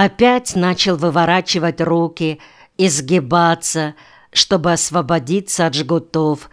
Опять начал выворачивать руки, изгибаться, чтобы освободиться от жгутов.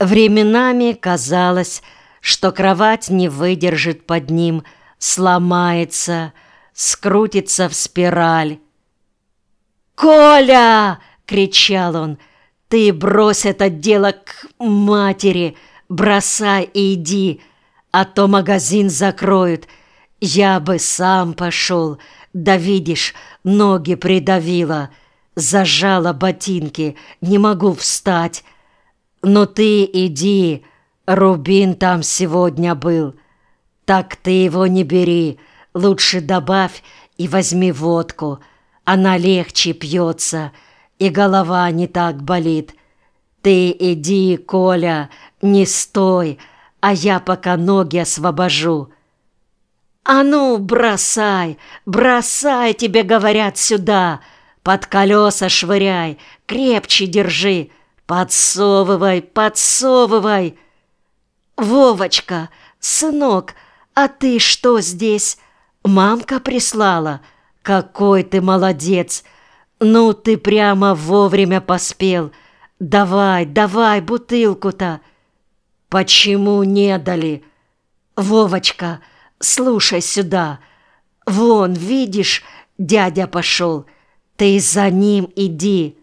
Временами казалось, что кровать не выдержит под ним, сломается, скрутится в спираль. «Коля!» — кричал он. «Ты брось это дело к матери, бросай и иди, а то магазин закроют. Я бы сам пошел, да видишь, ноги придавило, зажала ботинки, не могу встать. Но ты иди, Рубин там сегодня был. Так ты его не бери, лучше добавь и возьми водку» она легче пьется, и голова не так болит. Ты иди, Коля, не стой, а я пока ноги освобожу. А ну, бросай, бросай, тебе говорят сюда, под колеса швыряй, крепче держи, подсовывай, подсовывай. Вовочка, сынок, а ты что здесь? Мамка прислала — «Какой ты молодец! Ну, ты прямо вовремя поспел! Давай, давай бутылку-то!» «Почему не дали?» «Вовочка, слушай сюда! Вон, видишь, дядя пошел! Ты за ним иди!»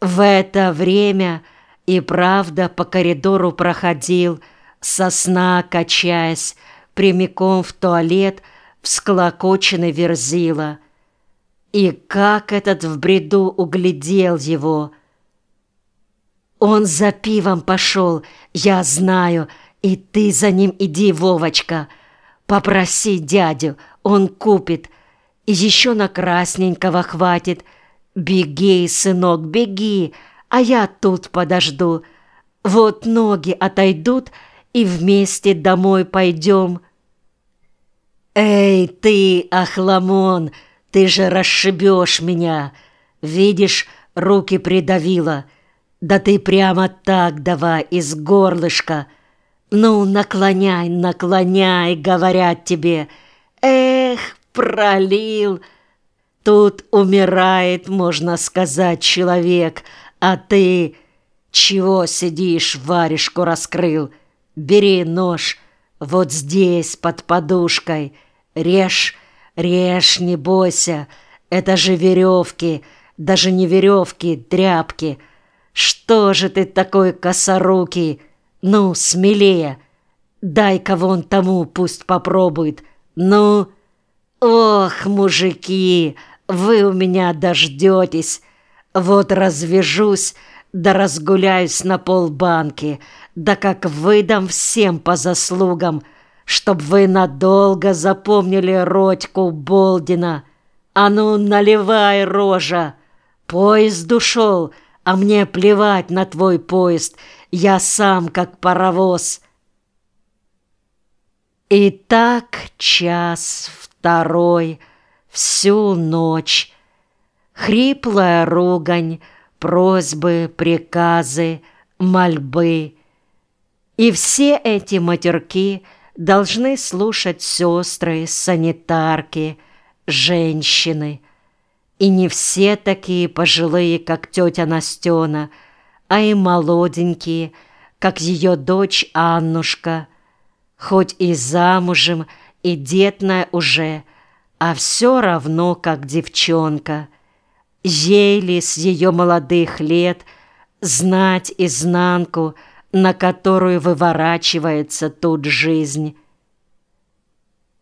В это время и правда по коридору проходил, сосна качаясь, прямиком в туалет – всклокоченный верзила. И как этот в бреду углядел его! Он за пивом пошел, я знаю, и ты за ним иди, Вовочка. Попроси дядю, он купит, и еще на красненького хватит. Беги, сынок, беги, а я тут подожду. Вот ноги отойдут, и вместе домой пойдем». «Эй, ты, Ахламон, ты же расшибешь меня! Видишь, руки придавила. Да ты прямо так давай, из горлышка. Ну, наклоняй, наклоняй, говорят тебе. Эх, пролил!» Тут умирает, можно сказать, человек, а ты чего сидишь, варежку раскрыл? Бери нож, вот здесь, под подушкой — Режь, режь, не бойся, это же веревки, даже не веревки, тряпки. Что же ты такой косорукий? Ну, смелее. Дай-ка вон тому, пусть попробует. Ну, ох, мужики, вы у меня дождетесь. Вот развяжусь, да разгуляюсь на полбанки, да как выдам всем по заслугам — чтоб вы надолго запомнили Родьку Болдина. А ну, наливай, рожа! Поезд ушел, а мне плевать на твой поезд, я сам как паровоз. И так час второй, всю ночь. Хриплая ругань, просьбы, приказы, мольбы. И все эти матерки — должны слушать сестры, санитарки, женщины. И не все такие пожилые, как тетя Настена, а и молоденькие, как ее дочь Аннушка, хоть и замужем, и детная уже, а все равно как девчонка. Ей ли с ее молодых лет знать изнанку – на которую выворачивается тут жизнь.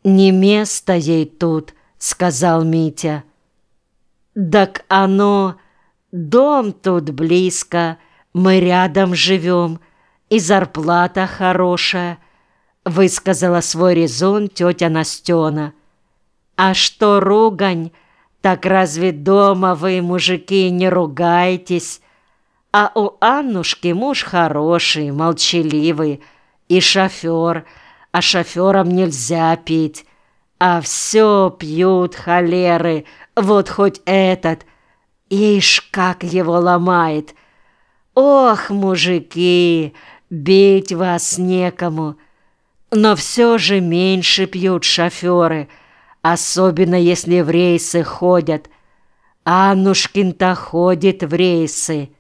«Не место ей тут», — сказал Митя. «Так оно... Дом тут близко, мы рядом живем, и зарплата хорошая», — высказала свой резон тетя Настена. «А что ругань? Так разве дома вы, мужики, не ругаетесь?» А у Аннушки муж хороший, молчаливый и шофер, а шоферам нельзя пить. А все пьют холеры, вот хоть этот. Ишь, как его ломает. Ох, мужики, бить вас некому. Но все же меньше пьют шоферы, особенно если в рейсы ходят. Аннушкин-то ходит в рейсы.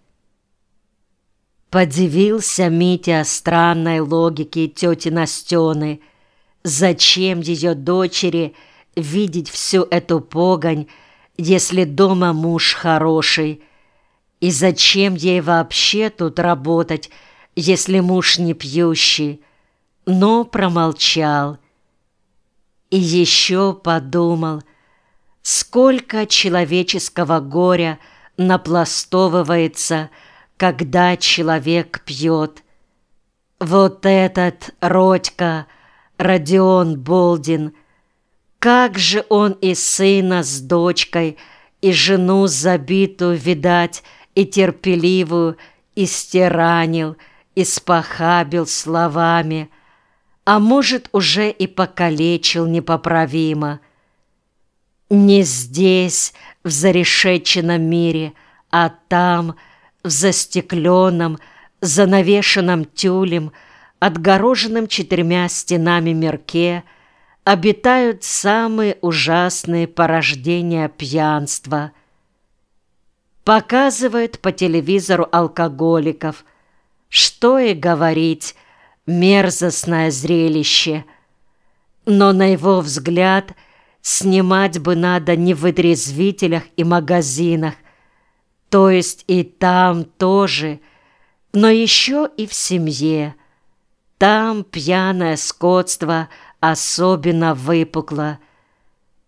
Подивился Митя странной логике тети Настены. Зачем ее дочери видеть всю эту погонь, если дома муж хороший? И зачем ей вообще тут работать, если муж не пьющий? Но промолчал. И еще подумал, сколько человеческого горя напластовывается, когда человек пьет. Вот этот Родька, Родион Болдин, как же он и сына с дочкой, и жену забитую, видать, и терпеливую, истиранил, испохабил словами, а может, уже и покалечил непоправимо. Не здесь, в зарешеченном мире, а там, в застекленном, занавешенном тюлем, отгороженном четырьмя стенами мерке, обитают самые ужасные порождения пьянства — показывает по телевизору алкоголиков. Что и говорить, мерзостное зрелище. Но на его взгляд снимать бы надо не в вытрезвителях и магазинах, то есть и там тоже, но еще и в семье. Там пьяное скотство особенно выпукло.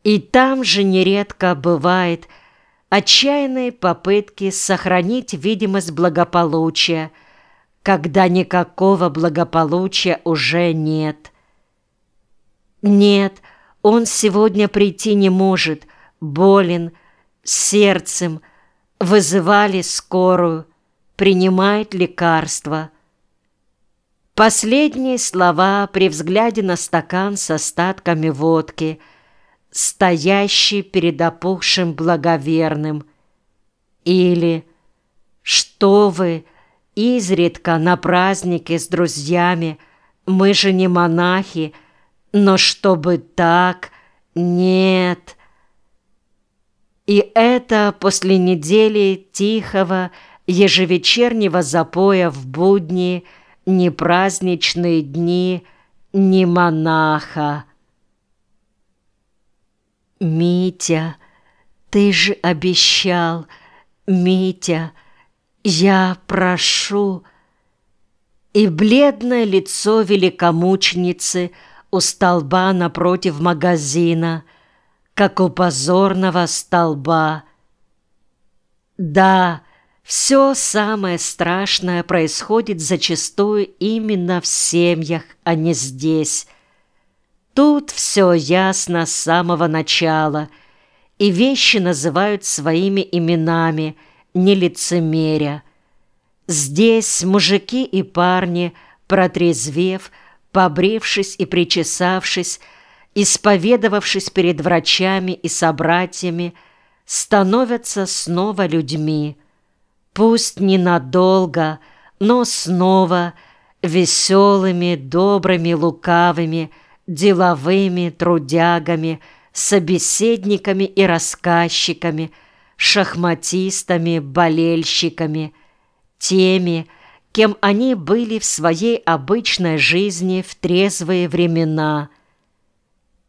И там же нередко бывает – отчаянные попытки сохранить видимость благополучия, когда никакого благополучия уже нет. Нет, он сегодня прийти не может, болен, сердцем, вызывали скорую, принимает лекарства. Последние слова при взгляде на стакан с остатками водки – стоящий перед опухшим благоверным. Или «Что вы, изредка на празднике с друзьями, мы же не монахи, но чтобы так, нет». И это после недели тихого ежевечернего запоя в будни, не праздничные дни, не монаха. «Митя, ты же обещал, Митя, я прошу!» И бледное лицо великомученицы у столба напротив магазина, как у позорного столба. Да, все самое страшное происходит зачастую именно в семьях, а не здесь. Тут все ясно с самого начала, и вещи называют своими именами, не лицемеря. Здесь мужики и парни, протрезвев, побрившись и причесавшись, исповедовавшись перед врачами и собратьями, становятся снова людьми. Пусть ненадолго, но снова веселыми, добрыми, лукавыми – деловыми трудягами, собеседниками и рассказчиками, шахматистами, болельщиками, теми, кем они были в своей обычной жизни в трезвые времена.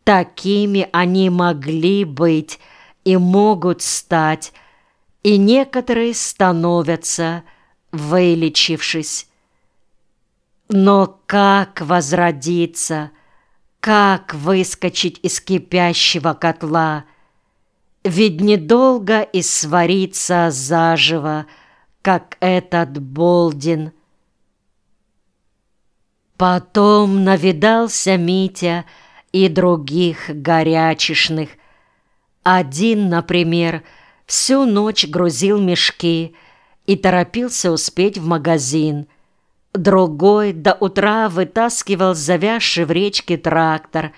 Такими они могли быть и могут стать, и некоторые становятся, вылечившись. Но как возродиться – как выскочить из кипящего котла? Ведь недолго и свариться заживо, как этот Болдин. Потом навидался Митя и других горячешных. Один, например, всю ночь грузил мешки и торопился успеть в магазин – Другой до утра вытаскивал завязший в речке трактор,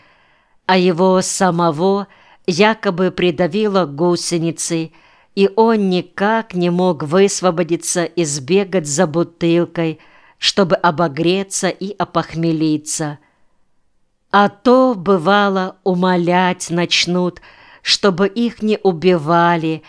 а его самого якобы придавило гусеницей, и он никак не мог высвободиться и сбегать за бутылкой, чтобы обогреться и опохмелиться. А то, бывало, умолять начнут, чтобы их не убивали,